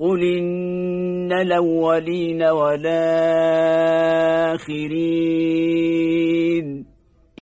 قل إن الأولين والآخرين